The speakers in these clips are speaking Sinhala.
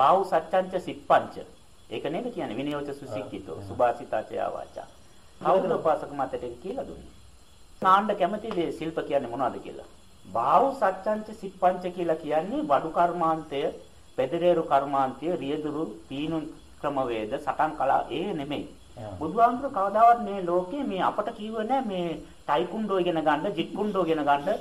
බාහුව සත්‍යංච සිප්පංච. ඒක නේද කියන්නේ විනයෝච සුසික්කිතෝ සුභාසිතාචය වාචා. කවුද උපාසක මතට කියලා දුන්නේ? නාන්න කැමති දේ ශිල්ප කියන්නේ මොනවද කියලා. බාහුව සත්‍යංච සිප්පංච කියලා කියන්නේ වඩු කර්මාන්තය, පෙදරේරු කර්මාන්තය, රියදුරු, පීනු ක්‍රමවේද, සටන් කලා ඒ නෙමෙයි. බුදුහාමුදුර කවදාවත් මේ ලෝකේ මේ අපට කිව්ව නෑ මේ ටයිකුන්ඩෝ ඉගෙන ගන්න, ජිට්කුන්ඩෝ ඉගෙන ගන්න,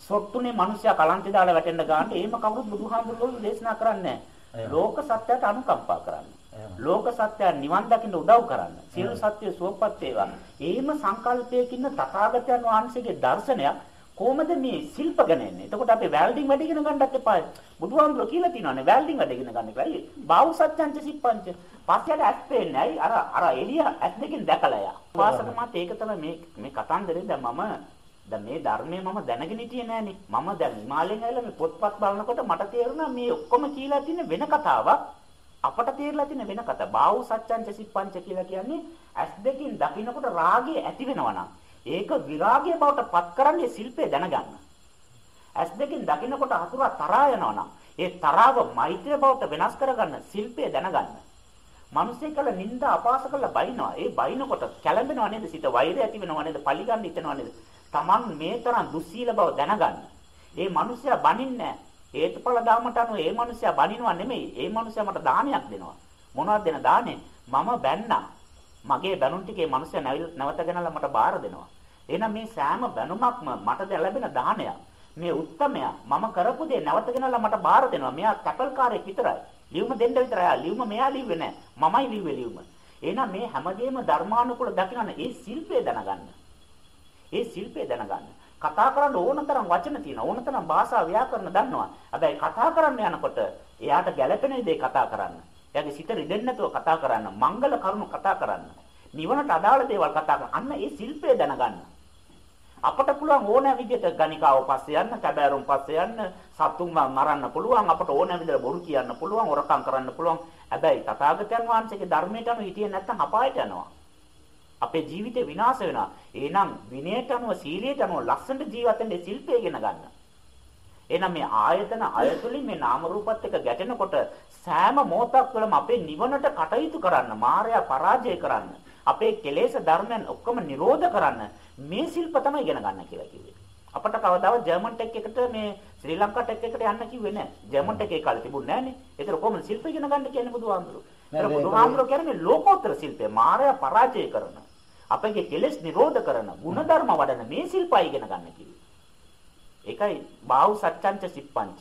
සොට්ටුනේ මිනිස්සයා කලන්තේ දාලා වැටෙන්න ගන්න. එහෙම කවුරුත් බුදුහාමුදුරුවෝ දේශනා කරන්නේ නෑ. ලෝක සත්‍යයට අනුකම්පා කරන්නේ. ලෝක සත්‍ය නිවන් දකින්න උදව් කරන්න. සියලු සත්‍ය සුවපත් වේවා. එහෙම සංකල්පයකින් තථාගතයන් වහන්සේගේ දර්ශනයක් කොහොමද මේ ශිල්ප ගැන එන්නේ? එතකොට අපි වැල්ඩින් වැඩ ඉගෙන ගන්නත් එපා. බුදුහාමුදුරුවෝ කියලා තියෙනවානේ වැල්ඩින් වැඩ ඉගෙන ගන්න කියලා. බාහුව සත්‍යංච සිප්පංච. පස්සට ඇස් පේන්නේ ඇයි? අර අර එළිය ඇස් දෙකෙන් දැකලා යා. වාසක මත ඒක තමයි මේ මේ කතන්දරේ දැන් මම දැන් මේ ධර්මයේ මම දැනගෙන හිටියේ නෑනේ. මම දැන් හිමාලයෙන් ඇවිල්ලා මේ පොත්පත් බලනකොට මට තේරුණා මේ ඔක්කොම කියලා තියෙන වෙන කතාවක්. අපට තේරලා තියෙන වෙන කතාවක්. බාහුව සත්‍යංච සිප්පංච කියලා කියන්නේ ඇස් දෙකෙන් දකින්නකොට රාගය ඇති වෙනවා නම් ඒක විරාගය බවට පත් කරන්නේ ශිල්පේ දැනගන්න. ඇස් දෙකෙන් දකින්නකොට අතුරු තරහා යනවා නම් ඒ තරාව මෛත්‍රිය බවට වෙනස් කරගන්න ශිල්පේ දැනගන්න. මිනිස්සේ කළ නිന്ദා අපාස කළ බයිනවා. ඒ බයිනකොට කැළඹෙනව නේද? සිත වෛරය ඇති වෙනව නේද? පලිගන්න හිතනව නේද? Taman මේ තරම් දුස්සීල බව දැනගන්න. ඒ මිනිස්සයා බනින්නේ හේතුඵල ධර්මයට අනුව ඒ මිනිස්සයා බනිනවා නෙමෙයි. ඒ මිනිස්සයා මට දානයක් දෙනවා. මොනවද දෙන දානේ? මම බැන්නා. මගේ බැනුම් ටිකේ මිනිස්සයා නැවතගෙනලා මට බාර දෙනවා. එහෙනම් මේ සෑම බැනුමක්ම මට ලැබෙන දානයක්. මේ උත්තමයා මම කරපු දේ නැවතගෙනලා මට බාර දෙනවා. මෙයා කැපල්කාරයෙක් විතරයි. ලියුම දෙන්න විතරයි. ලියුම මෙයා ලිව්වේ නෑ. මමයි ලිව්වේ ලියුම. එහෙනම් මේ හැමදේම ධර්මානුකූල දකින්න ඒ ශිල්පය දැනගන්න. ඒ ශිල්පය දැනගන්න. කතා කරන්න ඕන තරම් වචන තියෙනවා. ඕන තරම් භාෂා ව්‍යාකරණ දන්නවා. හැබැයි කතා කරන්න යනකොට එයාට ගැළපෙන දේ කතා කරන්න. එයාගේ සිත රිදෙන්නේ නැතුව කතා කරන්න. මංගල කරුණු කතා කරන්න. නිවනට අදාළ දේවල් කතා කරන්න. අන්න ඒ ශිල්පය දැනගන්න. අපට පුළුවන් ඕනෑ විදිහට ගණිකාව පස්සේ යන්න, කැබෑරුම් පස්සේ යන්න, සතුන් මරන්න පුළුවන්, අපට ඕනෑ විදිහට බොරු කියන්න පුළුවන්, හොරකම් කරන්න පුළුවන්. හැබැයි තථාගතයන් වහන්සේගේ ධර්මයට අනුව හිටියේ නැත්නම් අපායට යනවා. අපේ ජීවිතේ විනාශ වෙනවා. එහෙනම් විනයට අනුව සීලයට අනුව ලස්සනට ජීවත් වෙන්න ශිල්පය ඉගෙන ගන්න. එහෙනම් මේ ආයතන අයතුලින් මේ නාම රූපත් එක්ක ගැටෙනකොට සෑම මොහොතක් තුළම අපේ නිවනට කටයුතු කරන්න, මායя පරාජය කරන්න, අපේ කෙලෙස් ධර්මයන් ඔක්කොම නිරෝධ කරන්න මේ ශිල්ප තමයි ඉගෙන ගන්න කියලා කිව්වේ. අපට කවදාවත් ජර්මන් ටෙක් එකට මේ ශ්‍රී ලංකා ටෙක් එකට යන්න කිව්වේ නැහැ. ජර්මන් ටෙක් ඒ කාලේ තිබුණේ නැහනේ. ඒතර කොහොමද ශිල්ප ඉගෙන ගන්න කියන්නේ බුදුහාමුදුරුවෝ. ඒතර බුදුහාමුදුරුවෝ කියන්නේ ලෝකෝත්තර ශිල්පය. මායя පරාජය කරන අපගේ කෙලෙස් නිරෝධ කරන ಗುಣධර්ම වඩන මේ ශිල්පය ඉගෙන ගන්න කිව්වේ. ඒකයි බාහුව සත්‍යංච සිප්පංච.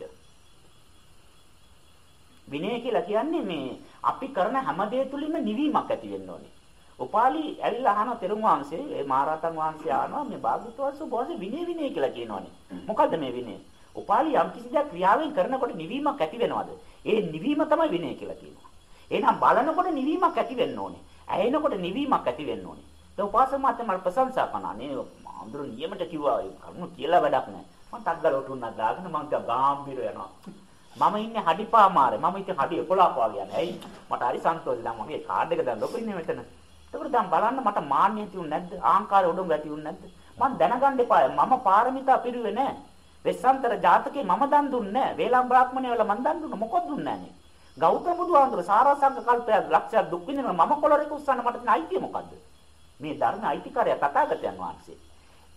විනය කියලා කියන්නේ මේ අපි කරන හැම දෙය තුලින්ම නිවීමක් ඇති වෙන්න ඕනේ. උපාලි ඇවිල්ලා අහන තෙරුන් වහන්සේ ඒ මහරහතන් වහන්සේ අහනවා මේ භාග්‍යවතුන් වහන්සේ විනය විනය කියලා කියනවනේ. මොකද්ද මේ විනය? උපාලි යම් කිසි දෙයක් ක්‍රියාවෙන් කරනකොට නිවීමක් ඇති වෙනවද? ඒ නිවීම තමයි විනය කියලා කියනවා. එහෙනම් බලනකොට නිවීමක් ඇති වෙන්න ඕනේ. ඇහෙනකොට නිවීමක් ඇති වෙන්න ඕනේ. ඒ උපාසක මාත්‍ය මට ප්‍රශංසා කරනවා. නේ අඳුර නියමට කිව්වා ඒ කරුණු කියලා වැඩක් නැහැ. මම තක්ගල උටුන්නක් දාගෙන මම ගා ගාම්බීර යනවා. මම ඉන්නේ හඩිපාමාරේ. මම ඉතින් හඩි 11ක් වගේ යන්නේ. ඇයි? මට හරි සන්තෝෂයි. දැන් මගේ කාඩ් එක දැන් ලොකු ඉන්නේ මෙතන. එතකොට දැන් බලන්න මට මාන්නය තියුනේ නැද්ද? ආහංකාරය උඩුම් ඇතිුනේ නැද්ද? මම දැනගන්න එපා මම පාරමිතා පිරුවේ නැහැ. වෙස්සන්තර ජාතකේ මම දන් දුන්නේ නැහැ. වේලම් බ්‍රාහ්මණය වල මම දන් දුන්න මොකොත් දුන්නේ නැහැ ගෞතම බුදුහාමුදුර සාරාංශක කල්පයක් ලක්ෂයක් දුක් විඳිනවා. මම කොලරේක උස්සන්න මට තියෙන අයිතිය මොකද්ද? මේ ධර්ම අයිතිකාරය තථාගතයන් වහන්සේ.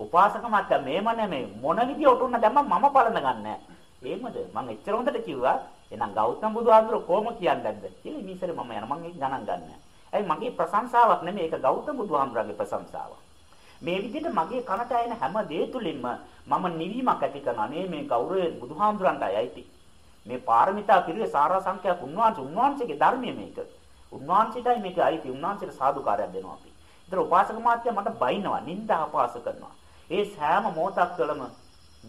උපාසක මාත්‍ය මේම නෙමෙයි මොන විදිය උටුන්න දැම්ම මම බලන ගන්නෑ. එහෙමද? මම එච්චර හොඳට කිව්වා. එහෙනම් ගෞතම බුදුහාමුදුර කොහොම කියන්නේ නැද්ද? කියලා ඉනිසරේ මම යන මම ඒක ගණන් ගන්නෑ. ඇයි මගේ ප්‍රශංසාවක් නෙමෙයි ඒක ගෞතම බුදුහාමුදුරගේ ප්‍රශංසාවක්. මේ විදිහට මගේ කනට ඇෙන හැම දේ තුලින්ම මම නිවීමක් ඇති කරනවා. නේ මේ ගෞරවය බුදුහාමුදුරන්ටයි අයිති. මේ පාරමිතා පිළිවේ සාරා සංඛ්‍යාවක් උන්වහන්සේ උන්වහන්සේගේ ධර්මයේ මේක. උන්වහන්සේටයි මේක අයිති. උන්වහන්සේට සාදුකාරයක් දෙනවා අපි. ඒතර උපාසක මාත්‍ය මට බයිනවා, නිନ୍ଦා අපහාස කරනවා. ඒ සෑම මොහොතක් තුළම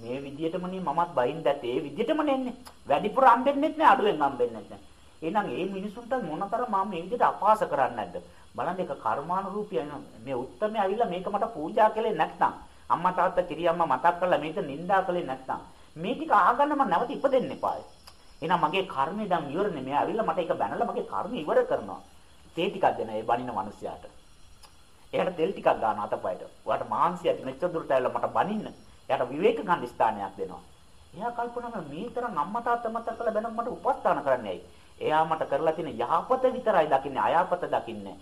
මේ විදියටම නේ මමත් බයින්දත් ඒ විදියටම නෙන්නේ. වැඩිපුර හම්බෙන්නෙත් නෑ අඩුවෙන් හම්බෙන්නෙත් නෑ. එහෙනම් මේ මිනිසුන්ට මොනතර මම මේ විදියට අපහාස කරන්නේ නැද්ද? බලන්න ඒක කර්මානුරූපී මේ උත්තරමේ ඇවිල්ලා මේක මට පූජා කළේ නැත්නම් අම්මා තාත්තා කිරියම්මා මතක් කරලා මේක නිඳා කළේ නැත්නම් මේ ටික අහගන්න මම නැවත ඉපදෙන්න එපායි. එහෙනම් මගේ කර්මය දැන් ඉවරනේ. මෙයා ඇවිල්ලා මට ඒක බැනලා මගේ කර්ම ඉවර කරනවා. තේ ටිකක් දෙන ඒ බණින මිනිස්යාට. එයාට තෙල් ටිකක් ගන්න අතපයට. ඔයාට මාංශය ඇති මෙච්චර දුරට ඇවිල්ලා මට බනින්න. එයාට විවේක ගන්න ස්ථානයක් දෙනවා. එයා කල්පනා කරන මේ තරම් අම්මා තාත්තා මතක් කරලා බැලුම් මට උපස්ථාන කරන්නයි. එයා මට කරලා තියෙන යහපත විතරයි දකින්නේ අයහපත දකින්නේ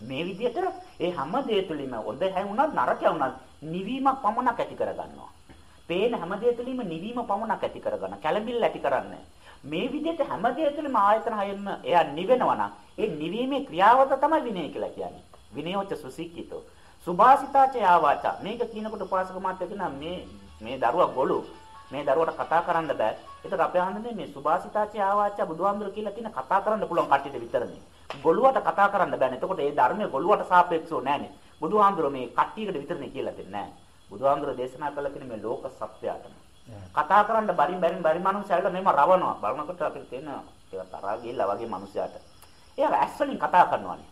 මේ විදිහට ඒ හැම දේ තුලින්ම හොඳ හැවුණත් නරක වුණත් නිවීමක් පමණක් ඇති කරගන්නවා. පේන හැම දේ තුලින්ම නිවීම පමණක් ඇති කරගන්න. කැළඹිල්ල ඇති කරන්නේ. මේ විදිහට හැම දේ තුලින්ම ආයතන හයෙන්ම එයා නිවෙනවා නම් ඒ නිවීමේ ක්‍රියාවත තමයි විනය කියලා කියන්නේ. විනයෝච සුසික්කිතෝ. සුභාසිතාච යාවාචා. මේක කියනකොට උපාසක මාත්‍ය කියන මේ මේ දරුවා ගොළු මේ දරුවට කතා කරන්න බෑ. ඒතර අපේ අහන්නේ මේ සුභාසිතාච යාවාචා බුදුහාමුදුර කියලා තියෙන කතා කරන්න පුළුවන් කට්ටියට විතරනේ. ගොළුවට කතා කරන්න බෑනේ. එතකොට ඒ ධර්මයේ ගොළුවට සාපේක්ෂව නෑනේ. බුදුහාමුදුර මේ කට්ටියකට විතරනේ කියලා දෙන්නේ නෑ. බුදුහාමුදුර දේශනා කළ කෙනේ මේ ලෝක සත්‍යයටම. කතා කරන්න බරින් බරින් බරි මනුස්සයල්ට මේව රවනවා. බලනකොට අපිට තේන ඒක තරහා ගිහිල්ලා වගේ මනුස්සයාට. එයා ඇස් වලින් කතා කරනවානේ.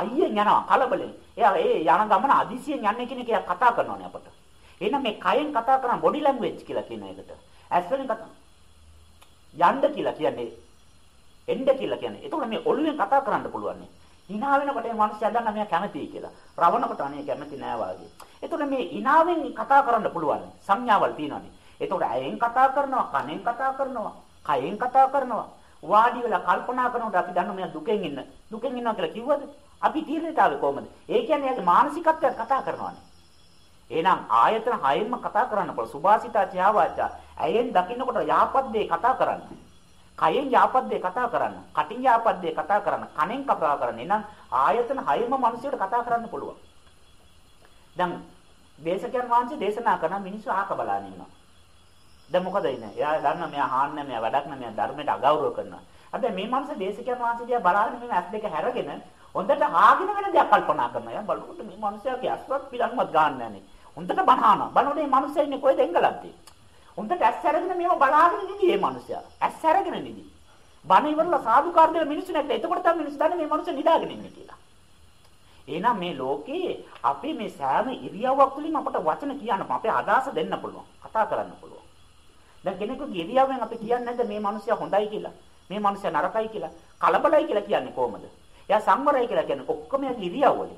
අයියෙන් යනවා කලබලෙන්. එයා ඒ යන ගමන අදිසියෙන් යන්නේ කියන එක එයා කතා කරනවානේ අපට. එහෙනම් මේ කයෙන් කතා කරන බොඩි ලැන්ග්වේජ් කියලා කියන එකට. ඇස් වලින් කතා යන්න කියලා කියන්නේ එන්න කියලා කියන්නේ. ඒතකොට මේ ඔළුවෙන් කතා කරන්න පුළුවන්. hina වෙනකොට මේ මිනිස්සයා දන්නා මෙයා කැමතියි කියලා. රවණකට අනේ කැමති නෑ වාගේ. ඒතකොට මේ hinaවෙන් කතා කරන්න පුළුවන්. සංඥාවල් තියෙනවානේ. ඒතකොට ඇයෙන් කතා කරනවා, කනෙන් කතා කරනවා, කයෙන් කතා කරනවා. වාඩි වෙලා කල්පනා කරනකොට අපි දන්නවා මෙයා දුකෙන් ඉන්න. දුකෙන් ඉන්නවා කියලා කිව්වද? අපි තීරණයට ආවේ කොහමද? ඒ කියන්නේ යාගේ මානසිකත්වයක් කතා කරනවානේ. එහෙනම් ආයතන හයෙන්ම කතා කරන්න පුළුවන්. සුභාසිතා චයාවාචා. ඇයෙන් දකින්නකොට යාපත් දේ කතා කරන්න. කයෙන් යාපත් දේ කතා කරන්න. කටින් යාපත් දේ කතා කරන්න. කනෙන් කතා කරන්න. එහෙනම් ආයතන හයෙන්ම මිනිසියට කතා කරන්න පුළුවන්. දැන් දේශකයන් වහන්සේ දේශනා කරන මිනිස්සු ආක බලාගෙන ඉන්නවා. දැන් මොකද ඉන්නේ? එයා දන්නා මෙයා හාන්න මෙයා වැඩක් නෑ මෙයා ධර්මයට අගෞරව කරනවා. හැබැයි මේ මනස දේශකයන් වහන්සේ දිහා බලාගෙන මේ ඇස් දෙක හැරගෙන හොඳට ආගෙන වෙන දේ කල්පනා කරනවා. එයා බලනකොට මේ මනුස්සයාගේ අස්වත් පිළක්වත් ගන්න නෑනේ. හොඳට බනහනවා. බලනකොට මේ මනුස්සයා ඉන්නේ කොහෙද එංගලන්තේ. හොඳට ඇස් හැරගෙන මේව බලාගෙන ඉඳී මේ මනුස්සයා. ඇස් හැරගෙන ඉඳී. බණ ඉවරලා සාදුකාර දෙල මිනිස්සු නැත්නම් එතකොට තමයි මිනිස්සු දන්නේ මේ මනුස්සයා නිදාගෙන ඉන්නේ කියලා. එහෙනම් මේ ලෝකේ අපි මේ සෑම ඉරියව්වක් තුළින් අපට වචන කියන්න අපේ අදහස දෙන්න පුළුවන්. කතා කරන්න පුළුවන්. දැන් කෙනෙකුගේ ඉරියව්වෙන් අපි කියන්නේ නැද්ද මේ මිනිස්සයා හොඳයි කියලා? මේ මිනිස්සයා නරකයි කියලා? කලබලයි කියලා කියන්නේ කොහමද? එයා සංවරයි කියලා කියන්නේ ඔක්කොම යාගේ ඉරියව්වල.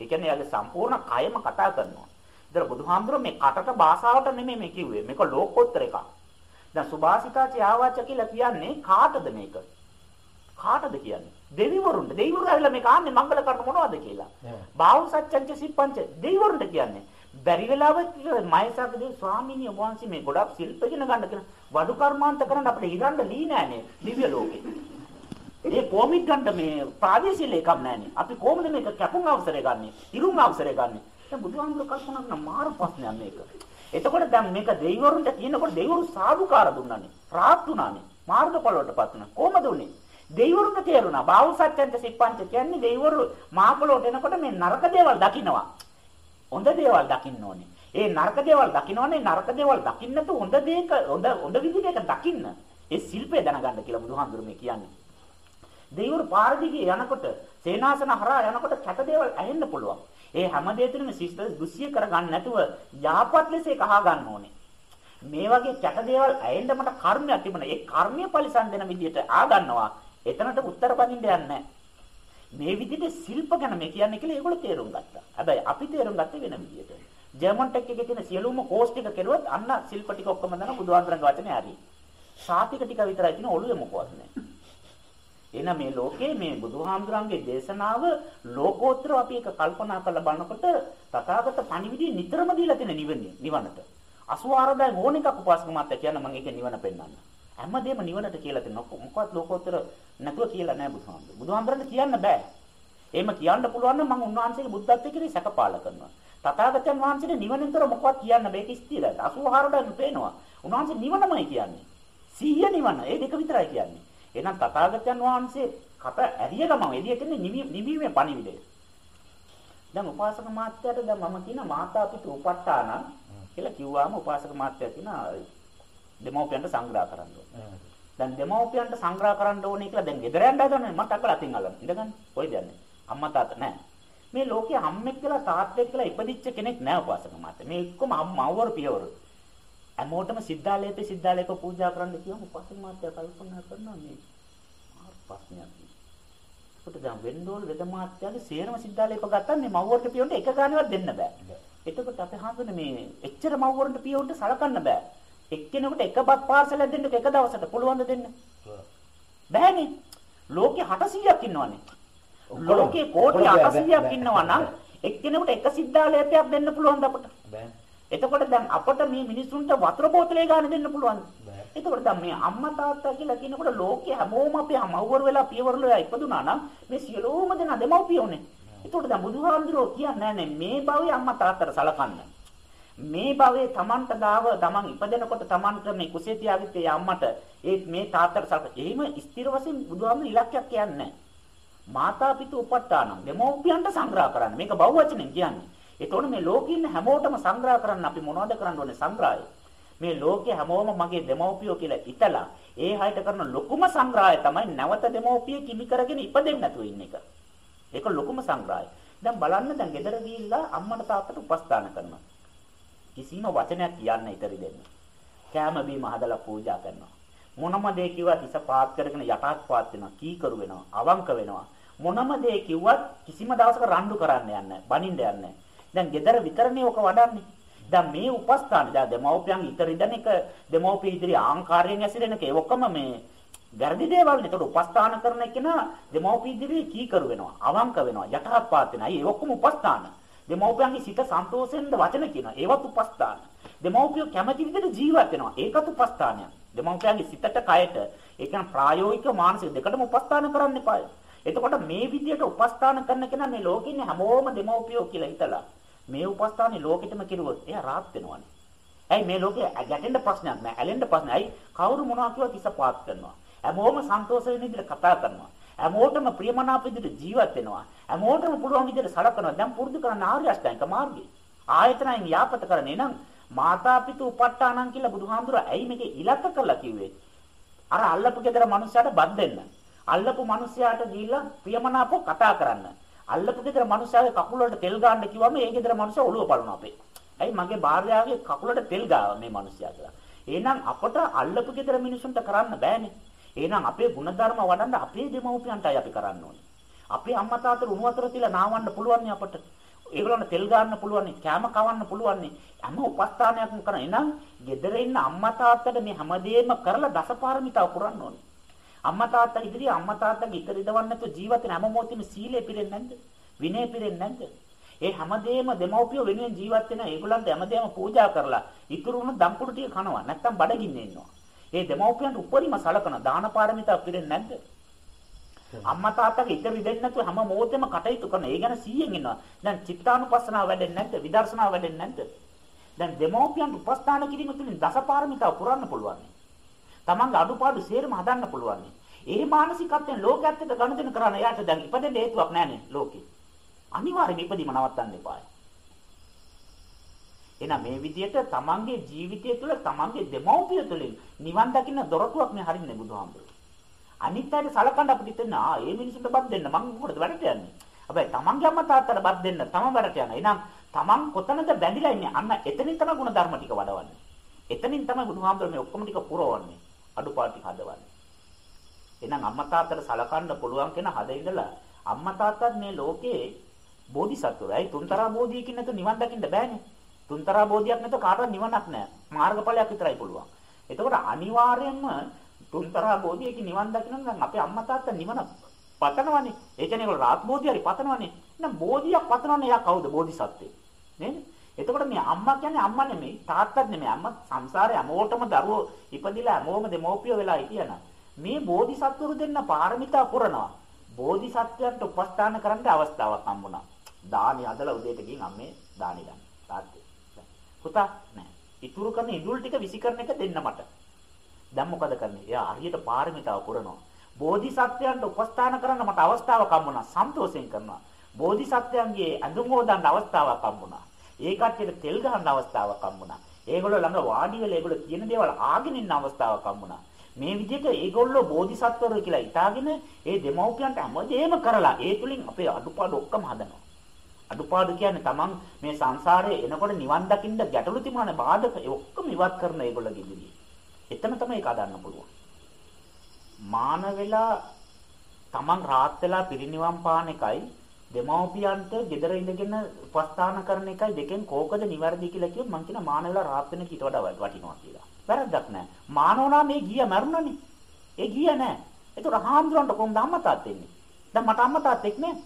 ඒ කියන්නේ යාගේ සම්පූර්ණ කයම කතා කරනවා. ඉතින් බුදුහාමුදුරුවෝ මේ කටට භාෂාවට නෙමෙයි මේ කිව්වේ. මේක ලෝකෝත්තර එකක්. දැන් සුභාසිතාච ආවාච කියලා කියන්නේ කාටද මේක? කාටද කියන්නේ? දෙවිවරුන්ට. දෙවිවරු ඇවිල්ලා මේක ආන්නේ මංගල කර්ම මොනවද කියලා. බාහුව සත්‍යංච සිප්පංච දෙවිවරුන්ට කියන්නේ. බැරි වෙලාවට මයසකදී ස්වාමීන් වහන්සේ මේ ගොඩක් ශිල්ප ඉගෙන ගන්න කියන වඩු කර්මාන්ත කරන්න අපිට ඉරන්න ලී නෑනේ දිව්‍ය ලෝකේ. ඒ කොමිට ගන්න මේ ප්‍රාදේශීය එකක් නෑනේ. අපි කොහොමද මේක කැපුම් අවසරය ගන්නෙ? ඉරුම් අවසරය ගන්නෙ? දැන් බුදුහාමුදුර කල්පනා කරන මාරු ප්‍රශ්නයක් මේක. එතකොට දැන් මේක දෙවිවරුන්ට කියනකොට දෙවිවරු සාදුකාර දුන්නානේ. රාත් උනානේ. මාර්ගඵල වලටපත් උනා. කොහමද උනේ? දෙවිවරුන්ට තේරුණා. බාහුසත්‍යන්ත සිප්පංච කියන්නේ දෙවිවරු මාපලොට එනකොට මේ නරක දේවල් දකින්නවා. හොඳ දේවල් දකින්න ඕනේ. ඒ නරක දේවල් දකින්නෝනේ නරක දේවල් දකින්නට හොඳ දේක හොඳ හොඳ විදිහට දකින්න. ඒ ශිල්පය දැනගන්න කියලා බුදුහාමුදුරු මේ කියන්නේ. දෙවිවරු පාර දිගේ යනකොට සේනාසන හරහා යනකොට කැට දේවල් ඇහෙන්න පුළුවන්. ඒ හැම දෙයකින්ම සිස්ත දුස්සිය කරගන්න නැතුව යහපත් ලෙස ඒක අහා ගන්න ඕනේ. මේ වගේ කැට දේවල් ඇහෙන්න මට කර්මයක් තිබුණා. ඒ කර්මය පරිසම් දෙන විදිහට ආ ගන්නවා. එතනට උත්තර පදින්න යන්නේ නැහැ. මේ විදිහට ශිල්ප ගැන මේ කියන්නේ කියලා ඒගොල්ලෝ තේරුම් ගත්තා. හැබැයි අපි තේරුම් ගත්තේ වෙන විදිහට. ජර්මන් ටෙක් එකේ තියෙන සියලුම කෝස් ටික කෙරුවොත් අන්න ශිල්ප ටික ඔක්කොම දන්න බුදුහාඳුරන්ගේ වචනේ හරි. සාතික ටික විතරයි තියෙන ඔළුවේ මොකවත් නැහැ. එහෙනම් මේ ලෝකේ මේ බුදුහාමුදුරන්ගේ දේශනාව ලෝකෝත්තර අපි එක කල්පනා කරලා බලනකොට තථාගත පණිවිඩය නිතරම දීලා තියෙන නිවනට 84000 ඕන එකක් උපාසක මාත්‍ය කියන මම ඒක නිවන පෙන්වන්න. හැමදේම නිවනට කියලා තියෙනවා. මොකවත් ලෝකෝත්තර නැතුව කියලා නෑ බුදුහාමුදුරුවෝ. බුදුහාමුදුරන්ට කියන්න බෑ. එහෙම කියන්න පුළුවන් නම් මම උන්වහන්සේගේ බුද්ධත්වයේ කිරි සැකපාල කරනවා. තථාගතයන් වහන්සේට නිවනින්තර මොකවත් කියන්න බෑ. ඒක ස්ථිරයි. 84000 පේනවා. උන්වහන්සේ නිවනමයි කියන්නේ. සිහිය නිවන. ඒ දෙක විතරයි කියන්නේ. එහෙනම් තථාගතයන් වහන්සේ කට ඇරිය ගමන් එළියට එන්නේ නිවීමේ පණිවිඩය. දැන් උපාසක මාත්‍යට දැන් මම කියන මාතා පිට උපට්ඨාන කියලා කිව්වාම උපාසක මාත්‍යා කියන දෙමෝපියන්ට සංග්‍රහ කරන්න ඕනේ. දැන් දෙමෝපියන්ට සංග්‍රහ කරන්න ඕනේ කියලා දැන් ගෙදර යන්න හදන්නේ මට අකල අතින් අල්ලන්න. ඉඳගන්න. කොයිද යන්නේ? අම්මා තාත්තා නැහැ. මේ ලෝකේ අම්මෙක් කියලා තාත්තෙක් කියලා ඉපදිච්ච කෙනෙක් නැහැ උපාසක මාත්‍යා. මේ එක්කම මව්වරු පියවරු. හැමෝටම සිද්ධාලේපේ සිද්ධාලේක පූජා කරන්න කියමු උපාසක මාත්‍යා කල්පනා කරනවා මේ ප්‍රශ්නයක්. ඒකට දැන් වෙන්ඩෝල් වෙද මාත්‍යාගේ සේරම සිද්ධාලේප ගත්තා මේ මව්වරට පියවන්ට එක ගානවත් දෙන්න බෑ. එතකොට අපි හඳුනේ මේ එච්චර මව්වරන්ට පියවන්ට සලකන්න බෑ. එක්කෙනෙකුට එක බත් පාර්සලයක් දෙන්නක එක දවසට පුළුවන් දෙන්න? බෑනේ. ලෝකේ 800ක් ඉන්නවනේ. ලෝකේ කෝටි 800ක් ඉන්නවා නම් එක්කෙනෙකුට එක සිද්ධාලයපයක් දෙන්න පුළුවන්ද අපට? බෑ. එතකොට දැන් අපට මේ මිනිසුන්ට වතුර බෝතලේ ගන්න දෙන්න පුළුවන්ද? එතකොට දැන් මේ අම්මා තාත්තා කියලා කියනකොට ලෝකේ හැමෝම අපේ මව්වරු වෙලා පියවරු වෙලා ඉපදුනා නම් මේ සියලුම දෙනා දෙමව්පියෝනේ. එතකොට දැන් බුදුහාමුදුරුවෝ කියන්නේ නැහැ මේ භවයේ අම්මා තාත්තට සලකන්න. මේ භවයේ Tamanට දාව Taman ඉපදෙනකොට Tamanට මේ කුසේ තියාගත්තේ ඒ අම්මට ඒ මේ තාත්තට සලක. එහෙම ස්ථිර වශයෙන් බුදුහාමුදුරුවෝ ඉලක්කයක් කියන්නේ මාතා පිතු උපට්ඨාන දෙමෝපියන්ට සංග්‍රහ කරන්න. මේක බහුවචනෙන් කියන්නේ. ඒතකොට මේ ලෝකේ ඉන්න හැමෝටම සංග්‍රහ කරන්න අපි මොනවද කරන්න ඕනේ සංග්‍රහය? මේ ලෝකේ හැමෝම මගේ දෙමෝපියෝ කියලා හිතලා ඒ හැයට කරන ලොකුම සංග්‍රහය තමයි නැවත දෙමෝපිය කිමි කරගෙන ඉපදෙන්න නැතුව ඉන්න එක. ඒක ලොකුම සංග්‍රහය. දැන් බලන්න දැන් ගෙදර ගිහිල්ලා අම්මට තාත්තට උපස්ථාන කරනවා. කිසිම වචනයක් කියන්න ඉතරි දෙන්න. කෑම බීම හදලා පූජා කරනවා. මොනම දේ කිව්වත් ඉස පාත් කරගෙන යටහත් පාත් වෙනවා, කීකරු වෙනවා, අවංක වෙනවා. මොනම දේ කිව්වත් කිසිම දවසක රණ්ඩු කරන්න යන්නේ නැහැ, බනින්න යන්නේ නැහැ. දැන් ගෙදර විතරනේ ඔක වඩන්නේ. දැන් මේ උපස්ථාන දැන් දෙමව්පියන් ඉතර ඉඳන් එක දෙමව්පිය ඉදිරි ආංකාරයෙන් ඇසිරෙන එක ඒ ඔක්කොම මේ වැරදි දේවල් නේ. ඒකට උපස්ථාන කරන කෙනා දෙමව්පිය ඉදිරියේ කීකරු වෙනවා, අවංක වෙනවා, යටහත් පාත් වෙනවා. ඒ ඔක්කොම උපස්ථාන. දෙමව්පියන්ගේ සිත සන්තෝෂෙන්ද වචන කියනවා. ඒවත් උපස්ථාන. දෙමව්පියෝ කැමති විදිහට ජීවත් වෙනවා. ඒකත් උපස්ථානයක්. දෙමව්පියන්ගේ සිතට කයට ඒ කියන්නේ ප්‍රායෝගික මානසික දෙකටම උපස්ථාන කරන්න එපායි. එතකොට මේ විදිහට උපස්ථාන කරන කෙනා මේ ලෝකේ ඉන්නේ හැමෝම දෙමව්පියෝ කියලා හිතලා මේ උපස්ථානේ ලෝකෙටම කිරුවොත් එයා rahat වෙනවනේ. ඇයි මේ ලෝකේ ගැටෙන්න ප්‍රශ්නයක් නැහැ. ඇලෙන්න ප්‍රශ්නයි. ඇයි කවුරු මොනවා කිව්වත් ඉස පාත් කරනවා. හැමෝම සන්තෝෂ වෙන විදිහට කතා කරනවා. හැමෝටම ප්‍රියමනාප විදිහට ජීවත් වෙනවා. හැමෝටම පුළුවන් විදිහට සලකනවා. දැන් පුරුදු කරන ආර්ය අෂ්ටාංගික මාර්ගය. ආයතනයෙන් යාපත කරන්නේ නම් මාතා පිතු උපට්ඨානං කියලා බුදුහාමුදුරුවෝ ඇයි මේකේ ඉලක්ක කරලා කිව්වේ? අර අල්ලපු ගෙදර මිනිස්සයාට බත් දෙන්න. අල්ලපු මිනිස්සයාට දීලා ප්‍රියමනාපව කතා කරන්න. අල්ලපු ගෙදර මිනිස්සයාගේ කකුල වලට තෙල් ගන්න කිව්වම ඒ ගෙදර මිනිස්සයා ඔළුව පලනවා අපේ. ඇයි මගේ භාර්යාවගේ කකුලට තෙල් ගාවා මේ මිනිස්සයා කියලා. එහෙනම් අපට අල්ලපු ගෙදර මිනිසුන්ට කරන්න බෑනේ. එහෙනම් අපේ ಗುಣධර්ම වඩන්න අපේ දෙමව්පියන්ටයි අපි කරන්න ඕනේ. අපේ අම්මා තාත්තට උණු වතුර තියලා නාවන්න පුළුවන් අපට. ඒගොල්ලන්ට තෙල් ගන්න පුළුවන්, කෑම කවන්න පුළුවන්. හැම උපස්ථානයක්ම කරන. එහෙනම් ගෙදර ඉන්න අම්මා තාත්තට මේ හැමදේම කරලා දසපාරමිතාව පුරන්න ඕනේ. අම්මා තාත්තා ඉදිරියේ අම්මා තාත්තගේ ඉතර ඉදවන්න නැතුව ජීවත් වෙන හැම මොහොතෙම සීලය පිරෙන්නේ නැද්ද? විනය පිරෙන්නේ නැද්ද? ඒ හැමදේම දෙමව්පියෝ වෙනුවෙන් ජීවත් වෙන ඒගොල්ලන්ට හැමදේම පූජා කරලා ඉතුරු වුණ දම්පුඩු ටික කනවා. නැත්තම් බඩගින්නේ ඉන්නවා. ඒ දෙමව්පියන්ට උපරිම සලකන දාන පාරමිතා පිරෙන්නේ නැද්ද? අම්මා තාත්තගේ ඉතර ඉදෙන්නේ නැතුව හැම මොහොතෙම කටයුතු කරන. ඒ ගැන 100න් ඉන්නවා. දැන් චිත්තානුපස්සනාව වැඩෙන්නේ නැද්ද? විදර්ශනාව වැඩෙන්නේ නැද්ද? දැන් දෙමව්පියන් උපස්ථාන කිරීම තුළින් දසපාරමිතා පුරන්න පුළුවන්. තමන්ගේ අඩුපාඩු සේරම හදන්න පුළුවන්. ඒ මානසිකත්වයෙන් ලෝකයක් එක්ක ගනුදෙනු කරන එයාට දැන් ඉපදෙන්න හේතුවක් නැහැනේ ලෝකේ. අනිවාර්යයෙන් ඉපදීම නවත්තන්න එපායි. එහෙනම් මේ විදිහට තමන්ගේ ජීවිතය තුළ තමන්ගේ දෙමව්පිය තුළින් නිවන් දකින්න දොරටුවක් මේ හරින්නේ බුදුහාමුදුරුවෝ. අනිත් අයට සලකන්න අපිට හිතෙන ආ මේ මිනිසුන්ට බත් දෙන්න මං මොකටද වැඩට යන්නේ. හැබැයි තමන්ගේ අම්මා තාත්තට බත් දෙන්න තමන් වැඩට යනවා. එහෙනම් තමන් කොතනද බැඳිලා ඉන්නේ? අන්න එතනින් තමයි ගුණ ධර්ම ටික වඩවන්නේ. එතනින් තමයි බුදුහාමුදුරුවෝ මේ ඔක්කොම ටික පුරවන්නේ. අඩුපාටි හදවන්නේ. එහෙනම් අම්මා තාත්තට සලකන්න පුළුවන් කෙනා හද ඉඳලා අම්මා තාත්තත් මේ ලෝකේ බෝධිසත්වරයි තුන්තරා බෝධියකින් නැතු නිවන් දකින්න බෑනේ. තුන්තරා බෝධියක් නැතු කාටවත් නිවනක් නැහැ. මාර්ගඵලයක් විතරයි පුළුවන්. එතකොට අනිවාර්යයෙන්ම තුන්තරා බෝධියකින් නිවන් දකින්න නම් අපේ අම්මා තාත්තා නිවන පතනවනේ. ඒ කියන්නේ ඒගොල්ලෝ රාත් බෝධිය හරි පතනවනේ. එහෙනම් බෝධියක් පතනවනේ එයා කවුද බෝධිසත්වේ? නේද? එතකොට මේ අම්මා කියන්නේ අම්මා නෙමෙයි තාත්තත් නෙමෙයි. අම්මා සංසාරේ හැමෝටම දරුවෝ ඉපදිලා හැමෝම දෙමෝපියෝ වෙලා හිටියනම් මේ බෝධිසත්වරු දෙන්න පාරමිතා පුරනවා. බෝධිසත්වයන්ට උපස්ථාන කරන්න අවස්ථාවක් හම්බුණා. දානි අදලා උදේට ගිහින් අම්මේ දානි ගන්න. තාත්තේ. පුතා නෑ. ඉතුරු කරන ඉඳුල් ටික විසිකරන එක දෙන්න මට. දැන් මොකද කරන්නේ? එයා හරියට පාරමිතාව පුරනවා. බෝධිසත්වයන්ට උපස්ථාන කරන්න මට අවස්ථාවක් හම්බුණා. සන්තෝෂයෙන් කරනවා. බෝධිසත්වයන්ගේ ඇඳුම් හොදන්න අවස්ථාවක් හම්බුණා. ඒ කට්ටියට තෙල් ගහන්න අවස්ථාවක් හම්බුණා. ඒගොල්ලෝ ළඟ වාඩි වෙලා ඒගොල්ලෝ කියන දේවල් ආගෙන ඉන්න අවස්ථාවක් හම්බුණා. මේ විදිහට ඒගොල්ලෝ බෝධිසත්වරු කියලා හිතාගෙන ඒ දෙමව්පියන්ට හැමදේම කරලා ඒ තුලින් අපේ අඩුපාඩු ඔක්කොම හදනවා. අඩුපාඩු කියන්නේ Taman මේ සංසාරේ එනකොට නිවන් දකින්න ගැටලු තිබුණානේ බාධක ඒ ඔක්කොම ඉවත් කරන ඒගොල්ලෝගේ ඉදිරියේ. එතන තමයි ඒක හදන්න පුළුවන්. මාන වෙලා Taman රාත් වෙලා පිරිනිවන් පාන එකයි දෙමව්පියන්ට gedara ඉඳගෙන උපස්ථාන කරන එකයි දෙකෙන් කෝකද නිවැරදි කියලා කිව්වොත් මං කියන මානවලා රාත් වෙන කීට වඩා වටිනවා කියලා. වැරද්දක් නැහැ. මානවනා මේ ගිය මරුණනේ. ඒ ගිය නැහැ. ඒතර හාමුදුරන්ට කොහොමද අම්මා තාත්තා ඉන්නේ? දැන් මට අම්මා තාත්තෙක් නෑ.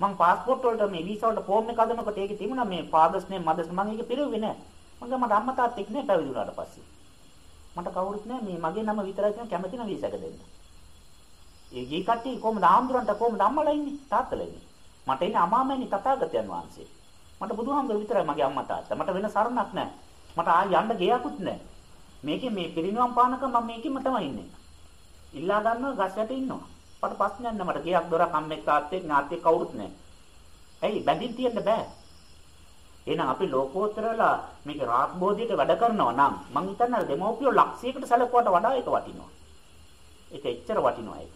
මං પાස්පෝර්ට් වලට මේ වීසා වලට ෆෝම් එක හදනකොට ඒකේ තිබුණා මේ ෆාදර්ස් නේම් මදර්ස් මං ඒක පිරුවේ නෑ. මං මට අම්මා තාත්තෙක් නෑ පැවිදි වුණාට පස්සේ. මට කවුරුත් නෑ මේ මගේ නම විතරයි තියෙන කැමති නම් වීසාක දෙන්න. ඒ ගී කට්ටිය කොහොමද ආම්දුරන්ට කොහොමද අම්මලා ඉන්නේ තාත්තලා ඉන්නේ. මට ඉන්නේ අමාමෑණි තථාගතයන් වහන්සේ. මට බුදුහාමුදුරු විතරයි මගේ අම්මා තාත්තා. මට වෙන සරණක් නෑ. මට ආය යන්න ගියකුත් නෑ. මේකේ මේ පිරිනිවන් පානක මම මේකෙම තමයි ඉන්නේ. ඉල්ලා ගන්නවා ගස් යට ඉන්නවා. මට ප්‍රශ්නයක් නෑ මට ගියක් දොරක් අම්මෙක් තාත්තෙක් ඥාතියෙක් කවුරුත් නෑ. ඇයි බැඳින් තියන්න බෑ. එහෙනම් අපි ලෝකෝත්තරලා මේක රාත්බෝධියට වැඩ කරනවා නම් මං හිතන්නේ දෙමෝපියෝ ලක්ෂයකට සැලකුවට වඩා ඒක වටිනවා. ඒක එච්චර වටිනවා ඒක.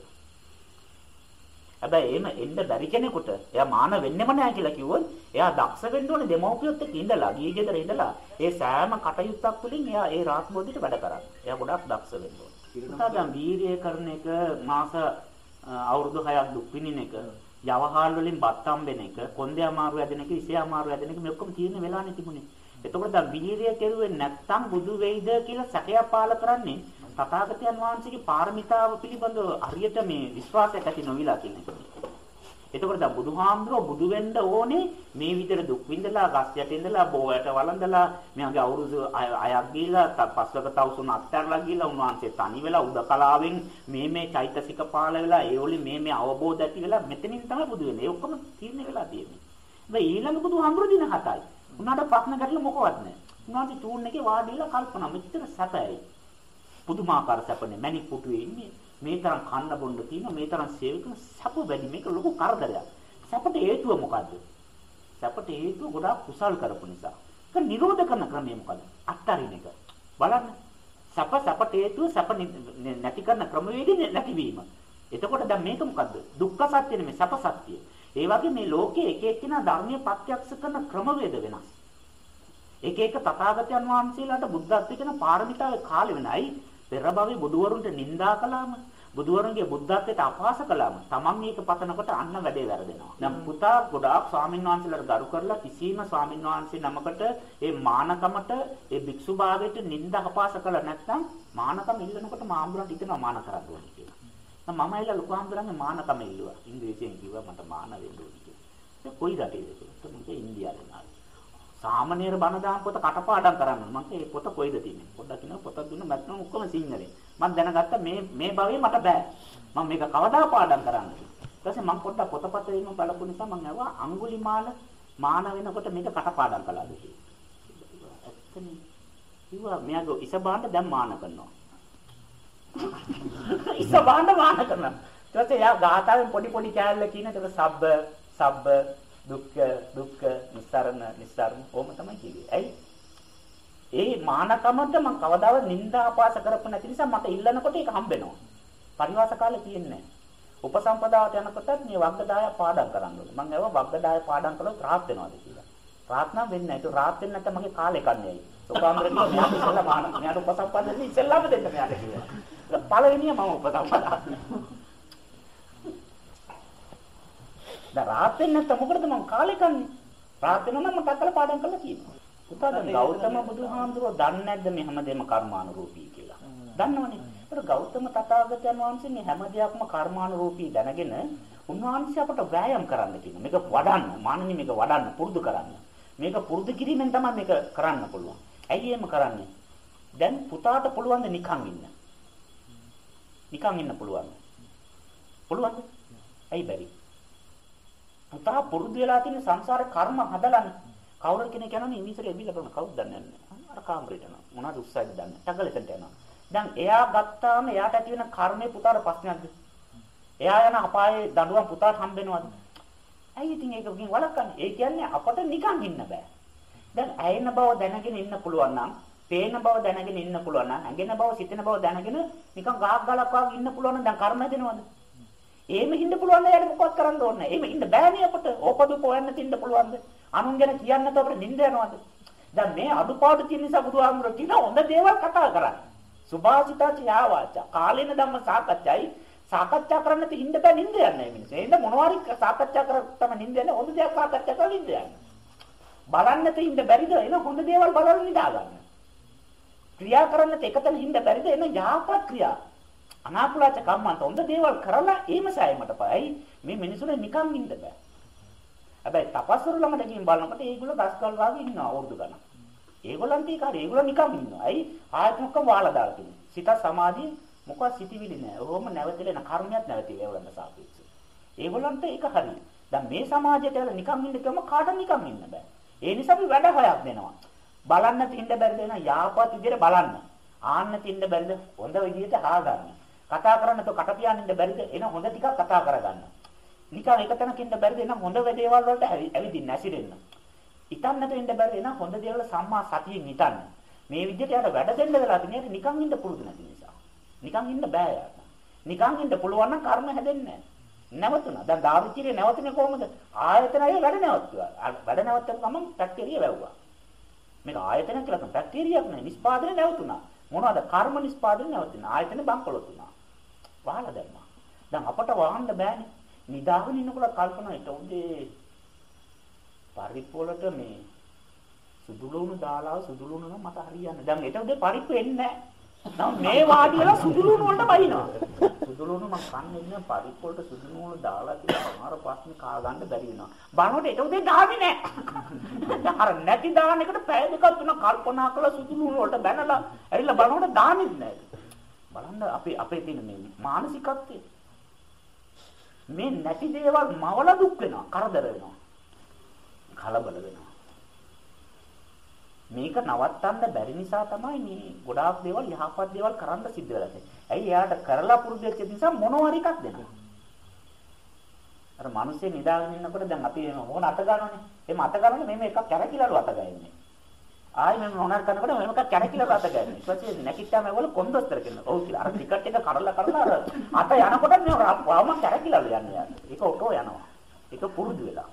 හැබැයි එහෙම එන්න බැරි කෙනෙකුට එයා මාන වෙන්නෙම නැහැ කියලා කිව්වොත් එයා දක්ෂ වෙන්න ඕනේ දෙමෝපියොත් එක්ක ඉඳලා ගිහි ගෙදර ඉඳලා ඒ සෑම කටයුත්තක් තුළින් එයා ඒ රාත්බෝධියට වැඩ කරන්නේ. එයා ගොඩක් දක්ෂ වෙන්න ඕනේ. දැන් වීරිය කරන එක මාස අවුරුදු 6ක් දුක් විඳින එක යවහාල් වලින් බත් හම්බෙන එක, කොන්දේ අමාරු හැදෙන එක, ඉසේ අමාරු හැදෙන එක මේ ඔක්කොම තියෙන වෙලානේ තිබුණේ. එතකොට දැන් වීරිය කෙරුවේ නැත්තම් බුදු වෙයිද කියලා සැකයක් පාල කරන්නේ තථාගතයන් වහන්සේගේ පාරමිතාව පිළිබඳව හරියට මේ විශ්වාසයක් ඇති නොවිලා කියන එක. එතකොට දැන් බුදුහාමුදුරුවෝ බුදු වෙන්න ඕනේ මේ විදිහට දුක් විඳලා ගස් යට ඉඳලා බෝයට වළඳලා මෙයාගේ අවුරුදු අයක් ගිහිලා පස්වක තවුසුන් අත්හැරලා ගිහිලා උන්වහන්සේ තනි වෙලා උදකලාවෙන් මේ මේ චෛතසික පාල වෙලා ඒ වලින් මේ මේ අවබෝධ ඇති වෙලා මෙතනින් තමයි බුදු වෙන්නේ. ඒ ඔක්කොම තීරණය වෙලා තියෙන්නේ. හැබැයි ඊළඟ බුදුහාමුදුරුවෝ දින හතයි. උනාට ප්‍රශ්න ගැටල මොකවත් නැහැ. උන්වහන්සේ චූන් එකේ වාඩිලා කල්පනා මෙච්චර සැපයි. පුදුමාකාර සැපනේ. මැණික් පුටුවේ ඉන්නේ. මේ තරම් කන්න බොන්න තියෙන මේ තරම් සේවක සැප වැඩි. මේක ලොකු කරදරයක්. සැපට හේතුව මොකද්ද? සැපට හේතුව ගොඩාක් කුසල් කරපු නිසා. ඒක නිරෝධ කරන ක්‍රමය මොකද්ද? අත්තරින් එක. බලන්න. සැප සැපට හේතුව සැප නැති කරන ක්‍රමවේදය නැතිවීම. එතකොට දැන් මේක මොකද්ද? දුක්ඛ සත්‍ය නෙමෙයි සැප සත්‍ය. ඒ වගේ මේ ලෝකයේ එක එක්කිනා ධර්මයේ ප්‍රත්‍යක්ෂ කරන ක්‍රමවේද වෙනස්. එක එක තථාගතයන් වහන්සේලාට බුද්ධත්වයට කියන පාරමිතාවේ කාලෙ වෙනයි. පෙර භවයේ බුදුවරුන්ට නිඳා කළාම බුදුවරුන්ගේ බුද්ධත්වයට අපහාස කළාම Taman මේක පතනකොට අන්න වැඩේ වැරදෙනවා. දැන් පුතා ගොඩාක් ස්වාමීන් වහන්සේලාට ගරු කරලා කිසිම ස්වාමීන් වහන්සේ නමකට ඒ මානකමට ඒ භික්ෂු භාවයට නිඳා අපහාස කළා නැත්නම් මානකම ඉල්ලනකොට මාඹුරන්ට හිතෙනවා මාන කරන්න ඕනේ කියලා. දැන් මම ඇවිල්ලා ලොකු හාමුදුරන්ගේ මානකම ඉල්ලුවා. ඉංග්‍රීසියෙන් කිව්වා මට මාන වෙන්න ඕනේ කියලා. ඒ කොයි රටේද කියලා. මම ඉන්දියාවේ නායි. සාමනීර බණ දාම් පොත කටපාඩම් කරන්න. මම ඒ පොත කොයිද තියෙන්නේ? පොඩ්ඩක් කියනවා පොත දුන්න මැත්නම් ඔක්කොම සිංහලෙන්. මම දැනගත්තා මේ මේ භවයේ මට බෑ. මම මේක කවදා පාඩම් කරන්න? ඊට පස්සේ මම පොඩ්ඩක් පොතපත වීම බලපු නිසා මම ඇහුවා අඟුලිමාල මාන වෙනකොට මේක කටපාඩම් කළාද? කියලා. ඇත්තනේ කිව්වා මෙයාගේ ඉස බාන්න දැන් මාන කරනවා. ඉස බාන්න මාන කරනවා. ඊට පස්සේ යා ගාතාවෙන් පොඩි පොඩි කෑල්ල කියන ඒක සබ්බ සබ්බ දුක්ඛ දුක්ඛ නිස්සරණ නිස්සරණ ඕම තමයි කිව්වේ. ඇයි? ඒ මානකමට මම කවදාවත් නිന്ദා ආපාස කරපු නැති නිසා මට ඉල්ලනකොට ඒක හම්බෙනවා. පරිවාස කාලේ තියෙන්නේ උපසම්පදාවට යනකොටත් මේ වග්ගදාය පාඩම් කරන්න ඕනේ. මම ඒවා වග්ගදාය පාඩම් කළොත් රාත් වෙනවාද කියලා. රාත් නම් වෙන්නේ නැහැ. ඒක රාත් වෙන්නේ නැත්නම් මගේ කාලේ කන්නේයි. සෝකාම්බර කිව්වා මෙයාට ඉස්සෙල්ලා මාන මෙයාට උපසම්පදාන්නේ ඉස්සෙල්ලාම දෙන්න මෙයාට කිව්වා. පළවෙනිය මම උපසම්පදා. දැන් රාත් වෙන්නේ නැත්නම් මොකටද මම කාලේ කන්නේ? රාත් වෙනවා නම් මම කතල පාඩම් කරලා කියනවා. පුතා දැන් ගෞතම බුදුහාමුදුරුවෝ දන්නේ නැද්ද මේ හැමදේම කර්මානුරූපී කියලා? දන්නවනේ. ඒකට ගෞතම තථාගතයන් වහන්සේ මේ හැම දෙයක්ම කර්මානුරූපී දැනගෙන උන්වහන්සේ අපට වෑයම් කරන්න කියනවා. මේක වඩන්න, මානනි මේක වඩන්න, පුරුදු කරන්න. මේක පුරුදු කිරීමෙන් තමයි මේක කරන්න පුළුවන්. ඇයි එහෙම කරන්නේ? දැන් පුතාට පුළුවන් ද නිකන් ඉන්න? නිකන් ඉන්න පුළුවන්. පුළුවන්ද? ඇයි බැරි? පුතා පුරුදු වෙලා තියෙන සංසාර කර්ම හදලානේ. කවුරු කෙනෙක් යනවනේ ඉංග්‍රීසියට එබිලා බලන කවුද දන්නේ නැහැ. අර කාමරේට යනවා. මොනවද උත්සාහයද දන්නේ. ටගලෙතන්ට යනවා. දැන් එයා ගත්තාම එයාට ඇති වෙන කර්මේ පුතාට ප්‍රශ්නයක්ද? එයා යන අපායේ දඬුවම් පුතාට හම්බෙනවද? ඇයි ඉතින් ඒකකින් වළක්වන්නේ? ඒ කියන්නේ අපට නිකන් ඉන්න බෑ. දැන් ඇයෙන බව දැනගෙන ඉන්න පුළුවන් නම්, පේන බව දැනගෙන ඉන්න පුළුවන් නම්, ඇඟෙන බව, සිතෙන බව දැනගෙන නිකන් ගහක් ගලක් වගේ ඉන්න පුළුවන් නම් දැන් කර්ම හැදෙනවද? එහෙම ඉන්න පුළුවන් නේද මොකවත් කරන්න ඕනේ නැහැ. එහෙම ඉන්න බෑනේ අපට. ඕපදු පොයන්න තින්න පුළුවන්ද? අනුන් ගැන කියන්න તો අපිට නිින්ද යනවද? දැන් මේ අඩුපාඩු තියෙන නිසා බුදුහාමුදුරුවෝ කියන හොඳ දේවල් කතා කරන්නේ. සුභාසිතාච යාවාච. කාලේන ධම්ම සාකච්ඡයි. සාකච්ඡා කරන්න තින්න බෑ නිින්ද යන්නේ මේ මිනිස්සු. එහෙනම් මොනවාරි සාකච්ඡා කර තමයි නිින්ද යන්නේ. හොඳ දේවල් සාකච්ඡා කරලා නිින්ද යන්නේ. බලන්න තින්න බැරිද? එන හොඳ දේවල් බලලා නිදා ගන්න. ක්‍රියා කරන්න එකතන හින්ද බැරිද? එන යහපත් ක්‍රියා. අනාකුලාච කම්මන්ත හොඳ දේවල් කරලා ඒම සෑයීමට පයි මේ මිනිසුනේ නිකන් ඉන්න බෑ. හැබැයි තපස්වරු ළඟට ගිහින් බලනකොට ඒගොල්ලෝ දස්කල් වාගේ ඉන්නවා අවුරුදු ගණන්. ඒගොල්ලන්ට ඒක හරි ඒගොල්ලෝ නිකන් ඉන්නවා. ඇයි ආයතනක වාලා දාලා තියෙනවා. සිත සමාධිය මොකක් සිටිවිලි නෑ. ඔහොම නැවතිලෙන කර්මයක් නැවතිල ඒගොල්ලන්ට සාපේක්ෂව. ඒගොල්ලන්ට ඒක හරි. දැන් මේ සමාජයට ඇවිල්ලා නිකන් ඉන්න කිව්වම කාට නිකන් ඉන්න බෑ. ඒ නිසා අපි වැඩ හොයක් දෙනවා. බලන්න තින්න බැරිද වෙන යාපත් විදියට බලන්න. ආන්න තින්න බැරිද හොඳ විදියට ආගන්න. කතා කරන්න તો කට පියානින්න බැරිද එන හොඳ ටිකක් කතා කරගන්න. නිකන් එක තැනක ඉන්න බැරිද එන හොඳ දේවල් වලට ඇවිදින්න ඇසිරෙන්න. හිතන්නට ඉන්න බැරිද එන හොඳ දේවල් සම්මා සතියෙන් හිතන්න. මේ විදිහට යාට වැඩ දෙන්න වෙලා තියෙන්නේ නිකන් ඉන්න පුරුදු නැති නිසා. නිකන් ඉන්න බෑ යාට. නිකන් ඉන්න පුළුවන් නම් කර්ම හැදෙන්නේ නැවතුණා. දැන් දාවිචිරිය නැවතුනේ කොහොමද? ආයතනය වැඩ නැවතුවා. වැඩ නැවතුනම ගමන් බැක්ටීරියා වැව්වා. මේක ආයතන කියලා තමයි බැක්ටීරියාවක් නෙවෙයි. නිස්පාදනය නැවතුණා. මොනවද? කර්ම නිස්පාදනය නැවතුණා. ආයතන බංකොලොත් වුණා. වහලා දැම්මා. දැන් අපට වහන්න බෑනේ. නිදාගෙන ඉන්නකොට කල්පනා හිට උදේ පරිප්පු වලට මේ සුදු ලුණු දාලා සුදු ලුණු නම් මට හරියන්නේ. දැන් ඒට උදේ පරිප්පු එන්නේ නැහැ. මේ වාඩි වෙලා සුදු ලුණු වලට බහිනවා. සුදු ලුණු මම කන්නේ ඉන්නේ පරිප්පු වලට සුදු ලුණු දාලා කියලා සමහර ප්‍රශ්න කා ගන්න බැරි වෙනවා. බලනකොට ඒට උදේ දාන්නේ නැහැ. අර නැති දාන එකට පැය දෙකක් තුනක් කල්පනා කරලා සුදු ලුණු වලට බැනලා ඇවිල්ලා බලනකොට දාන්නේ නැහැ. බලන්න අපේ අපේ තියෙන මේ මානසිකත්වය මේ නැති දේවල් මවල දුක් වෙනවා කරදර වෙනවා කලබල වෙනවා මේක නවත්තන්න බැරි නිසා තමයි මේ ගොඩාක් දේවල් යහපත් දේවල් කරන්න සිද්ධ වෙලා තියෙන්නේ. ඇයි එයාට කරලා පුරුදු වෙච්ච නිසා මොනවා එකක් දෙනවා. අර මිනිස්සේ නිදාගෙන ඉන්නකොට දැන් අපි මොන අත ගන්නවනේ. එහම අත ගන්නනේ මේ එකක් කැරකිලාලු අත ගන්නේ. ආයි මම මොනාර කරනකොට මම එකක් කැරකිලා අත ගන්නේ. ඊට පස්සේ නැකිට්ටාම ඒගොල්ලෝ කොන්දොස්තර කියනවා. ඔව් කියලා. අර ටිකට් එක කඩලා කඩලා අර අත යනකොට මේ වම කැරකිලාලු යන්නේ. ඒක ඔටෝ යනවා. ඒක පුරුදු වෙලා.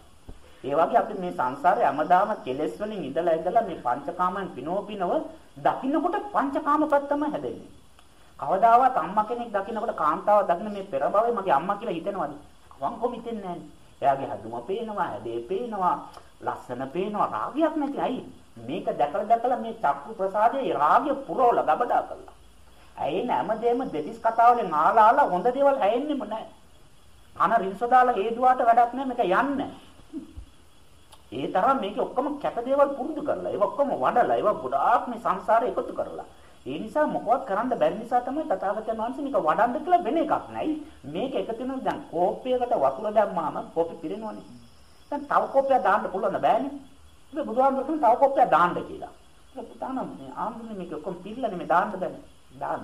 ඒ වගේ අපි මේ සංසාරේ හැමදාම කෙලෙස් වලින් ඉඳලා ඉඳලා මේ පංචකාමයන් පිනෝපිනව දකින්නකොට පංචකාම පැත්තම හැදෙන්නේ. කවදාවත් අම්මා කෙනෙක් දකින්නකොට කාන්තාවක් දකින්න මේ පෙර භවයේ මගේ අම්මා කියලා හිතෙනවද? වංකො හිතෙන්නේ නැහැ. එයාගේ හදුම පේනවා, ඇදේ පේනවා, ලස්සන පේනවා, රාගයක් නැති අයි. මේක දැකලා දැකලා මේ චක්කු ප්‍රසාදයේ රාගය පුරවල ගබඩා කළා. ඇයි නැමදේම දෙතිස් කතාවලින් ආලාලා හොඳ දේවල් හැෙන්නෙම නැහැ. කන රින්ස දාලා හේදුවාට වැඩක් නැහැ මේක යන්නේ. ඒ තරම් මේක ඔක්කොම කැත දේවල් පුරුදු කරලා ඒව ඔක්කොම වඩලා ඒව ගොඩාක් මේ සංසාරේ එකතු කරලා ඒ නිසා මොකවත් කරන්න බැරි නිසා තමයි තථාගතයන් වහන්සේ මේක වඩන්න කියලා වෙන එකක් නයි මේක එකතු වෙන දැන් කෝප්පයකට වතුර දැම්මාම කෝපෙ පිරෙනවනේ දැන් තව කෝප්පයක් දාන්න පුළුවන් බෑනේ ඒක බුදුහාමුදුරුවෝ කියන තව කොප්පයක් දාන්න කියලා. ඒක පුතානම් මේ ආම්දුනේ මේක ඔක්කොම පිළිලා මේ දාන්න බෑ. දාන්න.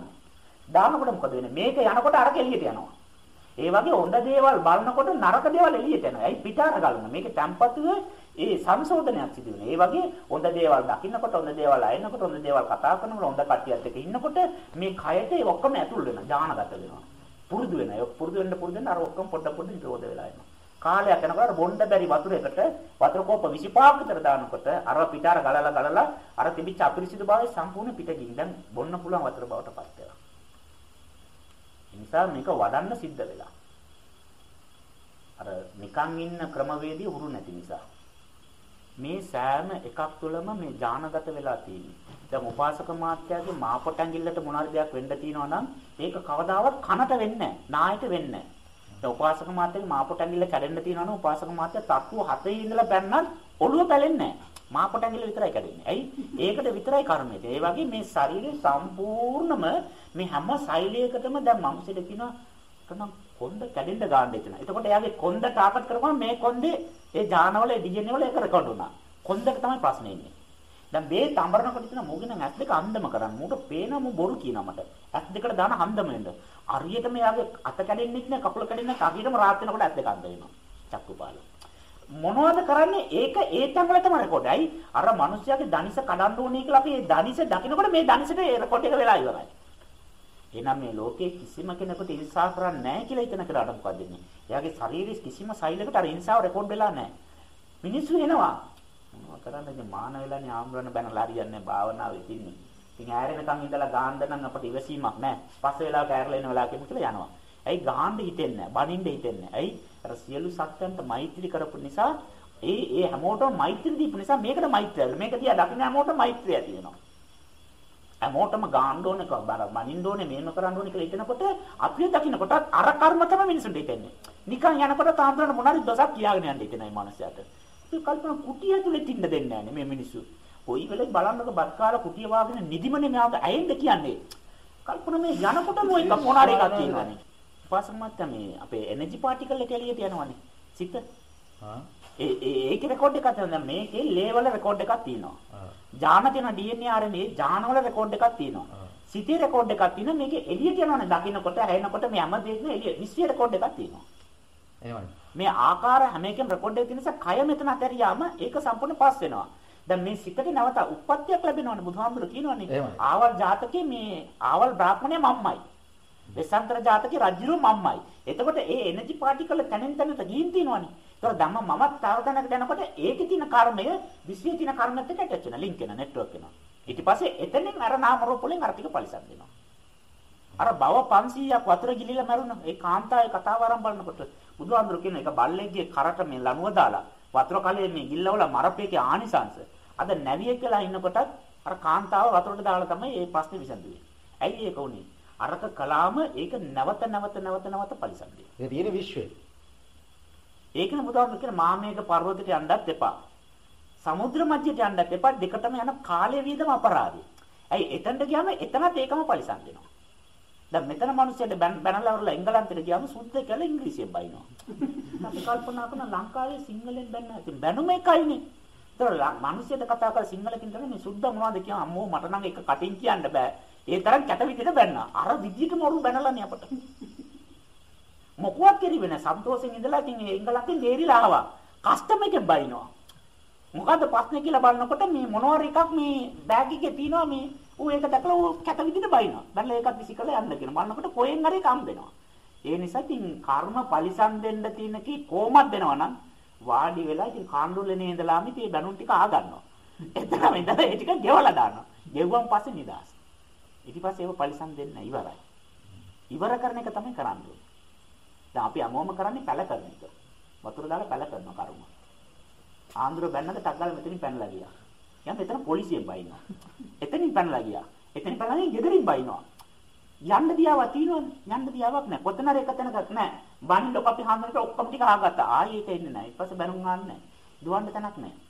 දානකොට මොකද වෙන්නේ? මේක යනකොට අරක එළියට යනවා. ඒ වගේ හොඳ දේවල් බලනකොට නරක දේවල් එළියට එනවා. ඇයි පිටාර ගලන? මේක තැම්පතුවේ ඒ සංශෝධනයක් සිදු වෙනවා. ඒ වගේ හොඳ දේවල් දකින්නකොට හොඳ දේවල් අයනකොට හොඳ දේවල් කතා කරනකොට හොඳ කට්ටියත් එක්ක ඉන්නකොට මේ කයට ඒ ඔක්කොම ඇතුල් වෙනවා. ඥානගත වෙනවා. පුරුදු වෙනවා. ඒ පුරුදු වෙන්න පුරුදු වෙන්න අර ඔක්කොම පොඩ පොඩ නිරෝධ වෙලා යනවා. කාලයක් යනකොට බොණ්ඩ බැරි වතුරයකට වතුර කෝප 25ක් විතර දානකොට අර පිටාර ගලලා ගලලා අර තිබිච්ච අපිරිසිදු භාවය සම්පූර්ණ පිට ගිහින් දැන් බොන්න පුළුවන් වතුර බවට පත් වෙනවා. ඒ නිසා මේක වඩන්න සිද්ධ වෙලා. අර නිකන් ඉන්න ක්‍රමවේදී උරු නැති නිසා. මේ සෑම එකක් තුළම මේ ඥානගත වෙලා තියෙන්නේ. දැන් උපාසක මාත්‍යාගේ මාපට ඇඟිල්ලට මොනාරි දෙයක් වෙන්න තියෙනවා නම් ඒක කවදාවත් කනට වෙන්නේ නැහැ. නායට වෙන්නේ නැහැ. දැන් උපාසක මාත්‍යාගේ මාපොට ඇඟිල්ල කැඩෙන්න තියෙනවනේ උපාසක මාත්‍යා තට්ටුව හතේ ඉඳලා බැන්නත් ඔළුව පැලෙන්නේ නැහැ. මාපොට ඇඟිල්ල විතරයි කැඩෙන්නේ. ඇයි? ඒකට විතරයි කර්මය. ඒ වගේ මේ ශරීරය සම්පූර්ණම මේ හැම සෛලයකටම දැන් මම්සිට කියනවා කනම් කොන්ද කැඩෙන්න ගන්න දෙතන. එතකොට එයාගේ කොන්ද ටාපට් කරපුවම මේ කොන්දේ ඒ ඥානවල ඩිජන් වල ඒක රෙකෝඩ් වුණා. කොන්දක තමයි ප්‍රශ්නේ ඉන්නේ. දැන් මේ තඹරනකොට ඉතන මොගෙන ඇස් දෙක අන්දම කරන් මූට පේන මු බොරු කියනවා මට. ඇස් දෙකට දාන හන්දම වෙන්න. හරියට මෙයාගේ අත කැඩෙන්නෙත් නෑ කකුල කැඩෙන්නේ නෑ කගිරම රාත් වෙනකොට ඇස් දෙක අන්ද වෙනවා. චක්කුපාල. මොනවද කරන්නේ? ඒක ඒ තැන් වල තමයි රෙකෝඩයි. අර මිනිස්යාගේ දනිස කඩන්න ඕනේ කියලා අපි ඒ දනිස දකිනකොට මේ දනිසට ඒ රෙකෝඩ් එක වෙලා ඉවරයි. එහෙනම් මේ ලෝකේ කිසිම කෙනෙකුට ඉන්සා කරන්නේ නැහැ කියලා හිතන කරාට මොකද වෙන්නේ? එයාගේ ශරීරයේ කිසිම සෛලයකට අර ඉන්සාව රෙකෝඩ් වෙලා නැහැ. මිනිස්සු එනවා. මොනවා කරන්නද මාන වෙලානේ ආම්රණ බැනලා හරියන්නේ භාවනාවේ ඉන්නේ. ඉතින් ඈරෙනකන් ඉඳලා ගාන්න නම් අපිට ඉවසීමක් නැහැ. පස්සේ වෙලාවට ඈරලා එන වෙලාවකම කියලා යනවා. ඇයි ගාන්න හිතෙන්නේ නැහැ. බනින්න හිතෙන්නේ නැහැ. ඇයි? අර සියලු සත්‍යන්ට මෛත්‍රී කරපු නිසා ඒ ඒ හැමෝටම මෛත්‍රී දීපු නිසා මේකට මෛත්‍රිය. මේක දිහා දකින්න හැමෝටම මෛත්‍රිය තියෙනවා. හැමෝටම ගාන්න ඕනේ බර මනින්න ඕනේ මේම කරන්න ඕනේ කියලා හිතනකොට අපිය දකින්නකොට අර කර්ම තමයි මිනිසුන්ට හිතෙන්නේ. නිකන් යනකොට තාන්දරන මොනවාරි දොසක් කියාගෙන යන්න හිතෙනයි මනසට. ඒ කල්පනා කුටිය ඇතුලේ තින්න දෙන්නේ නැහැ මේ මිනිස්සු. කොයි වෙලේ බලන්නක බත් කාලා කුටිය වාගෙන නිදිමනේ මෙයාට ඇයෙන්න කියන්නේ. කල්පනා මේ යනකොට මොයි මොනාරි එකක් තියෙනවානේ. උපාසකමත් මේ අපේ එනර්ජි පාටිකල් එක එළියට යනවානේ. සිත. හා ඒ ඒකේ රෙකෝඩ් එකක් තියෙනවා. මේකේ ලේවල රෙකෝඩ් එකක් තියෙනවා. ජාන තියෙන DNA RNA ජානවල රෙකෝඩ් එකක් තියෙනවා. සිතේ රෙකෝඩ් එකක් තියෙනවා. මේකේ එළියට යනවනේ. දකින්නකොට ඇහෙනකොට මේ හැම දෙයක්ම එළිය විශ්ව රෙකෝඩ් එකක් තියෙනවා. එහෙමයි. මේ ආකාර හැම එකෙම රෙකෝඩ් එකක් තියෙන නිසා කය මෙතන අතරියාම ඒක සම්පූර්ණ පාස් වෙනවා. දැන් මේ සිතට නැවත උප්පත්තියක් ලැබෙනවනේ බුදුහාමුදුරු කියනවනේ. ආවල් ජාතකයේ මේ ආවල් බ්‍රාහ්මණය මම්මයි. වෙසන්තර ජාතකයේ රජුරු මම්මයි. එතකොට ඒ එනර්ජි පාටිකල් තැනින් තැනට ගින් තියෙනවනේ. ඒතර ධම්ම මමත් තව තැනකට යනකොට ඒකේ තියෙන කර්මය විශ්වයේ තියෙන කර්මත් එක්ක ඇටච් වෙනවා ලින්ක් වෙනවා නෙට්වර්ක් වෙනවා. ඊට පස්සේ එතනින් අර නාම රූප වලින් අර ටික පරිසම් වෙනවා. අර බව 500ක් වතුර ගිලිලා මැරුණා. ඒ කාන්තාවේ කතාව ආරම්භ බලනකොට බුදුහාමුදුරු කියන එක බල්ලෙක්ගේ කරට මේ ලණුව දාලා වතුර කලයේ මේ ගිල්ලවල මරපේකේ ආනිසංශ. අද නැවියෙක් වෙලා ඉන්නකොටත් අර කාන්තාව වතුරට දාලා තමයි මේ ප්‍රශ්නේ විසඳුවේ. ඇයි ඒක උනේ? අරක කලාම ඒක නැවත නැවත නැවත නැවත පරිසම් වෙනවා. ඒ තියෙන විශ්වය. ඒකනේ බුදුහාමුදුරු කියන මාමේක පර්වතයට යන්නත් එපා. සමුද්‍ර මැදට යන්නත් එපා. දෙකටම යන කාලය වීදම අපරාධයි. ඇයි එතනට ගියාම එතනත් ඒකම පරිසම් වෙනවා. දැන් මෙතන මිනිස්සුන්ට බැනලා වරලා එංගලන්තෙට ගියාම සුද්ධ කියලා ඉංග්‍රීසියෙන් බයිනවා. අපි කල්පනා කරන ලංකාවේ සිංහලෙන් බැන්න ඉතින් බැනුම එකයිනේ. ඒතර මිනිස්සුන්ට කතා කරලා සිංහලකින් තමයි මේ සුද්ධ මොනවද කියන අම්මෝ මට නම් එක කටින් කියන්න බෑ. ඒ තරම් කැට විදිහට බැන්නා. අර විදිහටම වරු බැනලානේ අපට. මොකවත් කෙරුවේ නැහැ. සන්තෝෂෙන් ඉඳලා ඉතින් එංගලන්තෙන් දේරිලා ආවා. කස්ටම් එකෙන් බයිනවා. මොකද්ද ප්‍රශ්නේ කියලා බලනකොට මේ මොනවාරි එකක් මේ බෑග් එකේ තියෙනවා මේ ඌ ඒක දැකලා ඌ කැට විදිහට බයිනවා. බැලලා ඒකත් විසිකලා යන්න කියන. බලනකොට කොහෙන් හරි කම් දෙනවා. ඒ නිසා ඉතින් කර්ම පරිසම් දෙන්න තියෙන කී කොහොමද දෙනවා නම් වාඩි වෙලා ඉතින් කාණ්ඩුල්ලේ ඉඳලාම ඉතින් බැනුන් ටික ආ ගන්නවා. එතනම ඉඳලා ඒ ටික ගෙවලා දානවා. ගෙවුවන් පස්සේ නිදාස්. ඊට පස්සේ ඒව පරිසම් දෙන්න ඉවරයි. ඉවර කරන එක තමයි කරන්නේ. දැන් අපි අමෝම කරන්නේ පැල කරන එක. වතුර දාලා පැල කරනවා කර්ම. ආන්දර බැන්නද ටග්ගල මෙතනින් පැනලා ගියා. යම් මෙතන පොලිසියෙන් බයිනවා. එතනින් පැනලා ගියා. එතනින් පැනලා ගෙදරින් බයිනවා. යන්න දියාවක් තියෙනවද? යන්න දියාවක් නැහැ. කොතනර එක තැනක නැහැ. බණ්ඩ අපි හාමුදුරට ඔක්කොම ටික ආගත්තා. ආයේ ඒක එන්නේ නැහැ. ඊපස්සේ බැනුම් ගන්න නැහැ. දුවන්න තැනක් නැහැ.